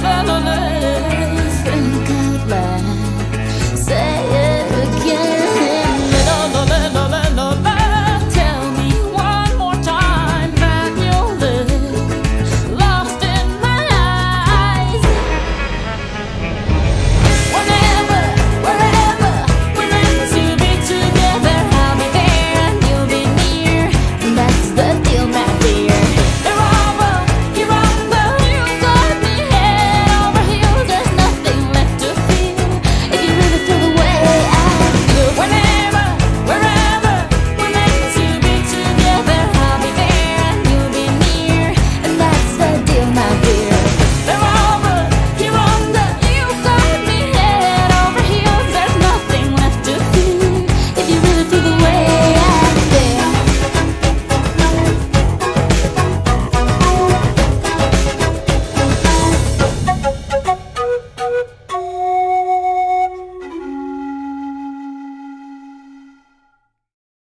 love.